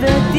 the